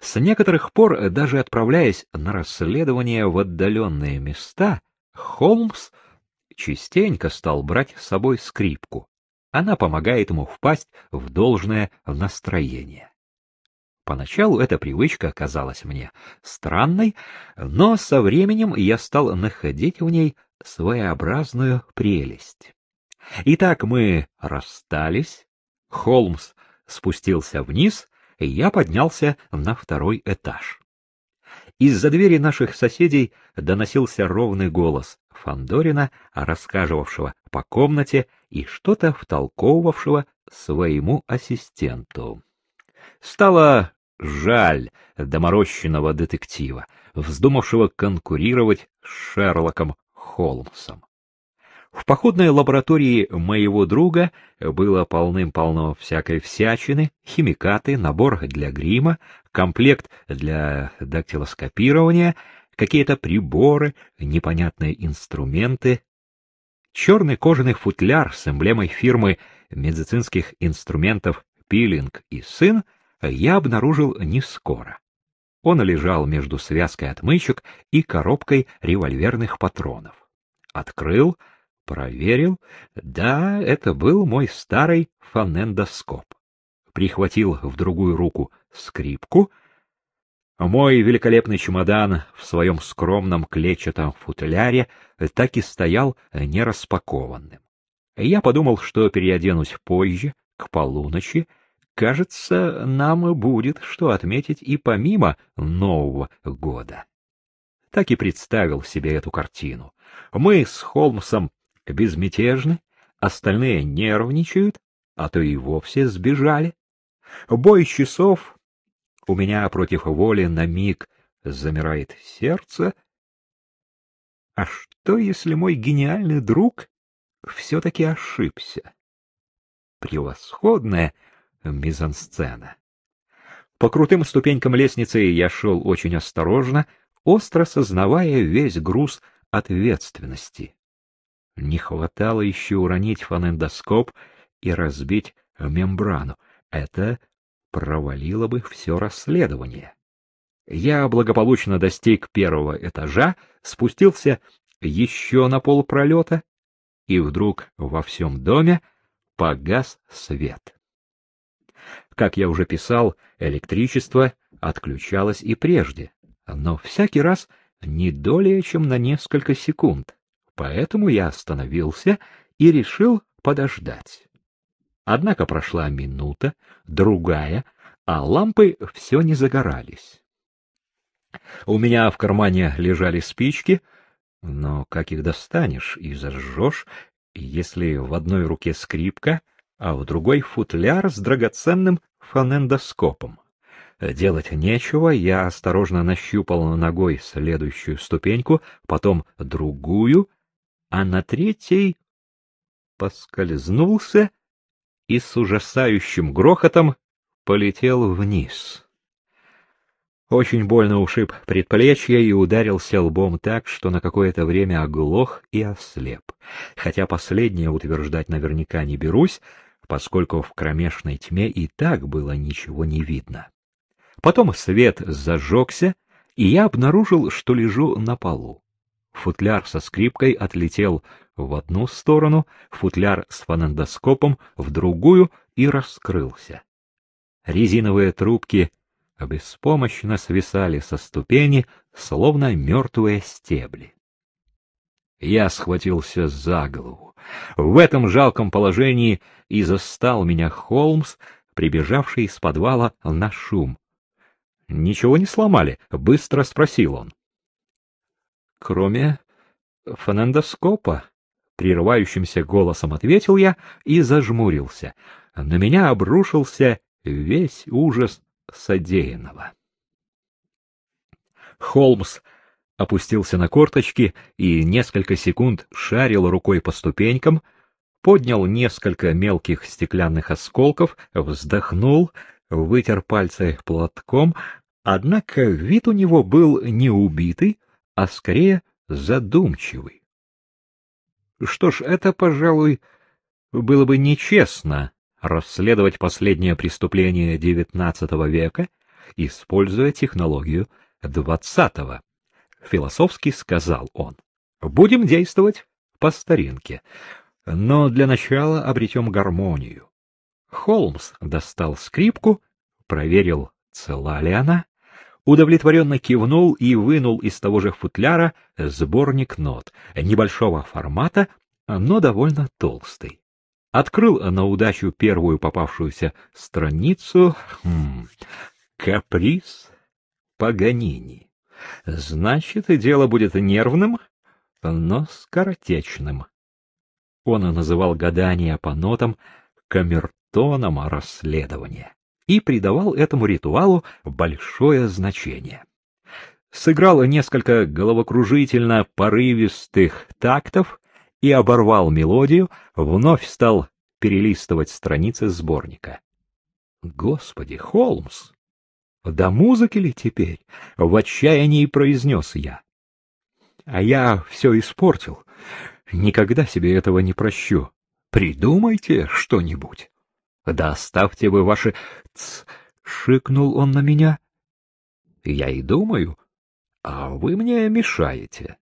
С некоторых пор, даже отправляясь на расследование в отдаленные места, Холмс частенько стал брать с собой скрипку. Она помогает ему впасть в должное настроение. Поначалу эта привычка казалась мне странной, но со временем я стал находить в ней своеобразную прелесть. Итак, мы расстались, Холмс спустился вниз, я поднялся на второй этаж. Из-за двери наших соседей доносился ровный голос Фандорина, рассказывавшего по комнате и что-то втолковывавшего своему ассистенту. Стало жаль доморощенного детектива, вздумавшего конкурировать с Шерлоком Холмсом. В походной лаборатории моего друга было полным-полно всякой всячины, химикаты, набор для грима, комплект для дактилоскопирования, какие-то приборы, непонятные инструменты. Черный кожаный футляр с эмблемой фирмы медицинских инструментов «Пилинг и сын» я обнаружил не скоро. Он лежал между связкой отмычек и коробкой револьверных патронов. Открыл — Проверил. Да, это был мой старый фонендоскоп. Прихватил в другую руку скрипку. Мой великолепный чемодан в своем скромном клетчатом футляре так и стоял нераспакованным. Я подумал, что переоденусь позже, к полуночи. Кажется, нам будет что отметить и помимо Нового года. Так и представил себе эту картину. Мы с Холмсом безмятежны, остальные нервничают, а то и вовсе сбежали. Бой часов, у меня против воли на миг замирает сердце. А что, если мой гениальный друг все-таки ошибся? Превосходная мизансцена. По крутым ступенькам лестницы я шел очень осторожно, остро сознавая весь груз ответственности. Не хватало еще уронить фонендоскоп и разбить мембрану. Это провалило бы все расследование. Я благополучно достиг первого этажа, спустился еще на полпролета, и вдруг во всем доме погас свет. Как я уже писал, электричество отключалось и прежде, но всякий раз не долее, чем на несколько секунд. Поэтому я остановился и решил подождать. Однако прошла минута, другая, а лампы все не загорались. У меня в кармане лежали спички, но как их достанешь и зажжешь, если в одной руке скрипка, а в другой футляр с драгоценным фонендоскопом? Делать нечего, я осторожно нащупал ногой следующую ступеньку, потом другую а на третьей поскользнулся и с ужасающим грохотом полетел вниз. Очень больно ушиб предплечье и ударился лбом так, что на какое-то время оглох и ослеп. Хотя последнее утверждать наверняка не берусь, поскольку в кромешной тьме и так было ничего не видно. Потом свет зажегся, и я обнаружил, что лежу на полу. Футляр со скрипкой отлетел в одну сторону, футляр с фонендоскопом в другую и раскрылся. Резиновые трубки беспомощно свисали со ступени, словно мертвые стебли. Я схватился за голову. В этом жалком положении и застал меня Холмс, прибежавший из подвала на шум. — Ничего не сломали? — быстро спросил он кроме фонендоскопа, прерывающимся голосом ответил я и зажмурился. На меня обрушился весь ужас содеянного. Холмс опустился на корточки и несколько секунд шарил рукой по ступенькам, поднял несколько мелких стеклянных осколков, вздохнул, вытер пальцы платком, однако вид у него был не убитый, а скорее задумчивый. Что ж, это, пожалуй, было бы нечестно расследовать последнее преступление XIX века, используя технологию двадцатого. Философски сказал он. Будем действовать по старинке, но для начала обретем гармонию. Холмс достал скрипку, проверил, цела ли она, удовлетворенно кивнул и вынул из того же футляра сборник нот, небольшого формата, но довольно толстый. Открыл на удачу первую попавшуюся страницу. Хм, каприз Паганини. Значит, дело будет нервным, но скоротечным. Он называл гадания по нотам камертоном расследования и придавал этому ритуалу большое значение. Сыграл несколько головокружительно порывистых тактов и оборвал мелодию, вновь стал перелистывать страницы сборника. Господи, Холмс! До музыки ли теперь? В отчаянии произнес я. А я все испортил. Никогда себе этого не прощу. Придумайте что-нибудь. Да оставьте вы ваши... Ц... Шикнул он на меня. Я и думаю, а вы мне мешаете.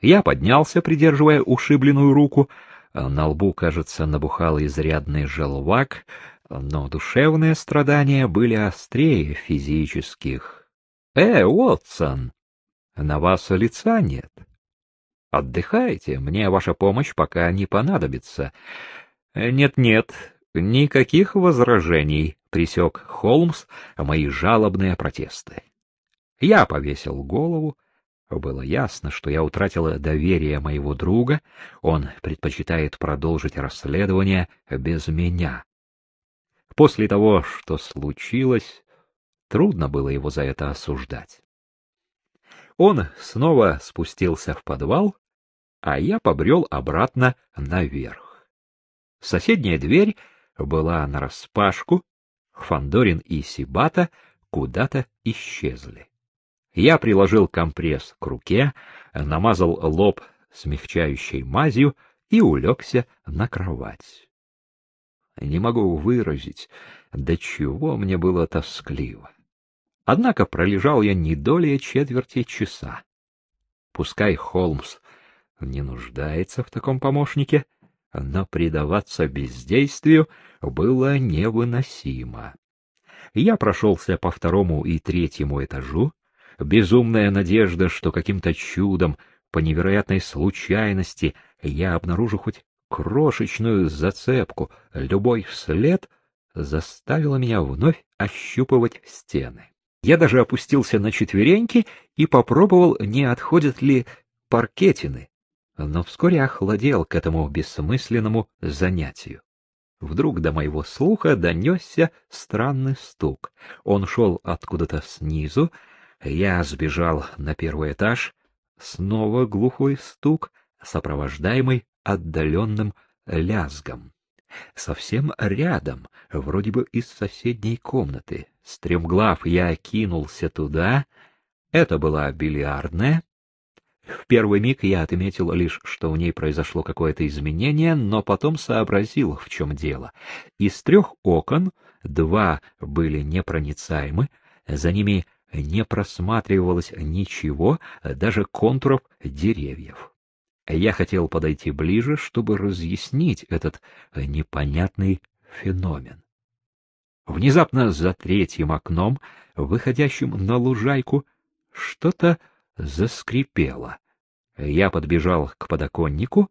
Я поднялся, придерживая ушибленную руку. На лбу, кажется, набухал изрядный желвак, но душевные страдания были острее физических. — Э, Уотсон, на вас лица нет. Отдыхайте, мне ваша помощь пока не понадобится. Нет-нет, никаких возражений, присек Холмс мои жалобные протесты. Я повесил голову. Было ясно, что я утратил доверие моего друга, он предпочитает продолжить расследование без меня. После того, что случилось, трудно было его за это осуждать. Он снова спустился в подвал, а я побрел обратно наверх. Соседняя дверь была нараспашку, Фандорин и Сибата куда-то исчезли. Я приложил компресс к руке, намазал лоб смягчающей мазью и улегся на кровать. Не могу выразить, до чего мне было тоскливо. Однако пролежал я не долее четверти часа. Пускай Холмс не нуждается в таком помощнике, но предаваться бездействию было невыносимо. Я прошелся по второму и третьему этажу, безумная надежда, что каким-то чудом, по невероятной случайности, я обнаружу хоть крошечную зацепку, любой след, заставила меня вновь ощупывать стены. Я даже опустился на четвереньки и попробовал, не отходят ли паркетины, но вскоре охладел к этому бессмысленному занятию. Вдруг до моего слуха донесся странный стук. Он шел откуда-то снизу. Я сбежал на первый этаж. Снова глухой стук, сопровождаемый отдаленным лязгом. Совсем рядом, вроде бы из соседней комнаты. Стремглав я кинулся туда. Это была бильярдная. В первый миг я отметил лишь, что в ней произошло какое-то изменение, но потом сообразил, в чем дело. Из трех окон два были непроницаемы, за ними не просматривалось ничего, даже контуров деревьев. Я хотел подойти ближе, чтобы разъяснить этот непонятный феномен. Внезапно за третьим окном, выходящим на лужайку, что-то заскрипело. Я подбежал к подоконнику.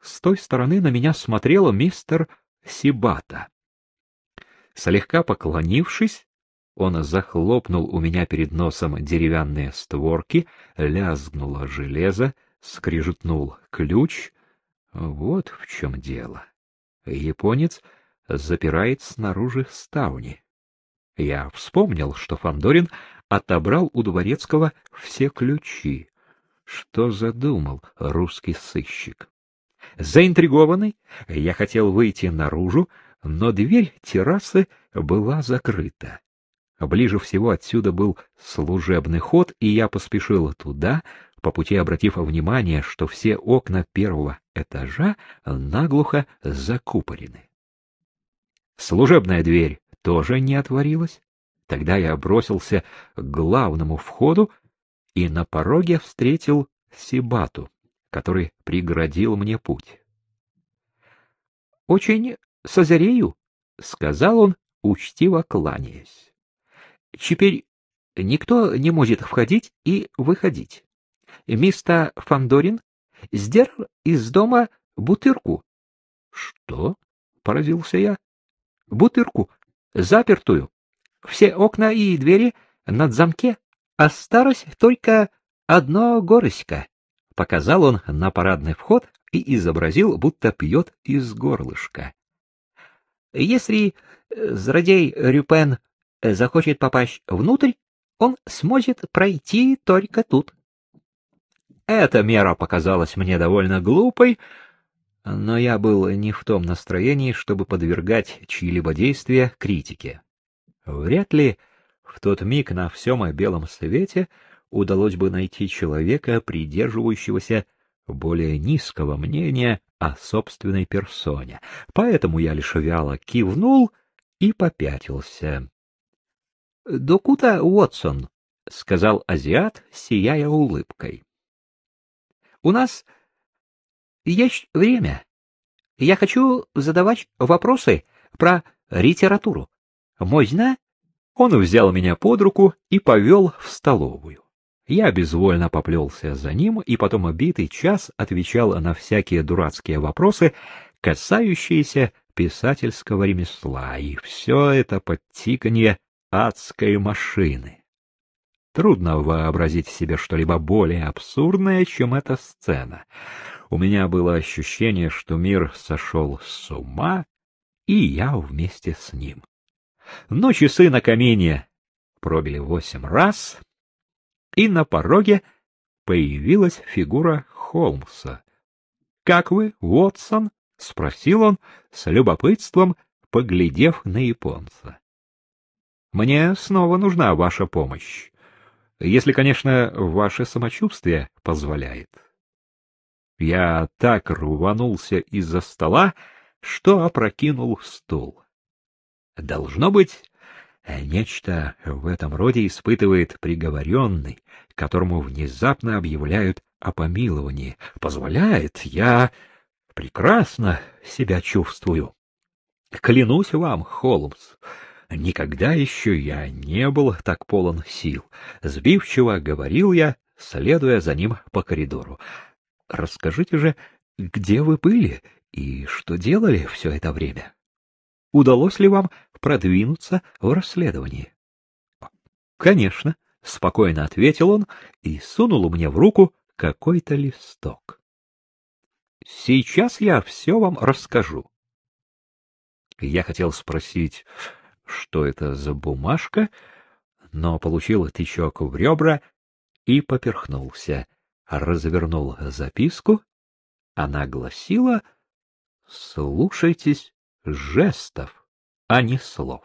С той стороны на меня смотрел мистер Сибата. Слегка поклонившись, он захлопнул у меня перед носом деревянные створки, лязгнуло железо, скрижетнул ключ. Вот в чем дело. Японец запирает снаружи ставни. Я вспомнил, что Фандорин отобрал у дворецкого все ключи. Что задумал русский сыщик? Заинтригованный, я хотел выйти наружу, но дверь террасы была закрыта. Ближе всего отсюда был служебный ход, и я поспешил туда, по пути обратив внимание, что все окна первого этажа наглухо закупорены. Служебная дверь тоже не отворилась. Тогда я бросился к главному входу и на пороге встретил Сибату, который преградил мне путь. — Очень созрею, — сказал он, учтиво кланяясь. — Теперь никто не может входить и выходить. Мистер Фандорин сдерл из дома бутырку. — Что? — поразился я. — Бутырку, запертую. Все окна и двери над замке. Осталось только одно горысько. Показал он на парадный вход и изобразил, будто пьет из горлышка. Если э, злодей Рюпен э, захочет попасть внутрь, он сможет пройти только тут. Эта мера показалась мне довольно глупой, но я был не в том настроении, чтобы подвергать чьи-либо действия критике. Вряд ли в тот миг на всем белом свете удалось бы найти человека, придерживающегося более низкого мнения о собственной персоне, поэтому я лишь вяло кивнул и попятился. — Докута Уотсон, — сказал азиат, сияя улыбкой. — У нас есть время. Я хочу задавать вопросы про литературу. Можно? Он взял меня под руку и повел в столовую. Я безвольно поплелся за ним и потом обитый час отвечал на всякие дурацкие вопросы, касающиеся писательского ремесла, и все это под тиканье адской машины. Трудно вообразить себе что-либо более абсурдное, чем эта сцена. У меня было ощущение, что мир сошел с ума, и я вместе с ним. Но часы на камине пробили восемь раз, и на пороге появилась фигура Холмса. — Как вы, Уотсон? — спросил он с любопытством, поглядев на японца. — Мне снова нужна ваша помощь, если, конечно, ваше самочувствие позволяет. Я так рванулся из-за стола, что опрокинул стул. Должно быть, нечто в этом роде испытывает приговоренный, которому внезапно объявляют о помиловании. Позволяет, я прекрасно себя чувствую. Клянусь вам, Холмс, никогда еще я не был так полон сил. Сбивчиво говорил я, следуя за ним по коридору. Расскажите же, где вы были и что делали все это время? Удалось ли вам продвинуться в расследовании? — Конечно, — спокойно ответил он и сунул мне в руку какой-то листок. — Сейчас я все вам расскажу. Я хотел спросить, что это за бумажка, но получил тычок в ребра и поперхнулся. Развернул записку. Она гласила «Слушайтесь жестов, а не слов.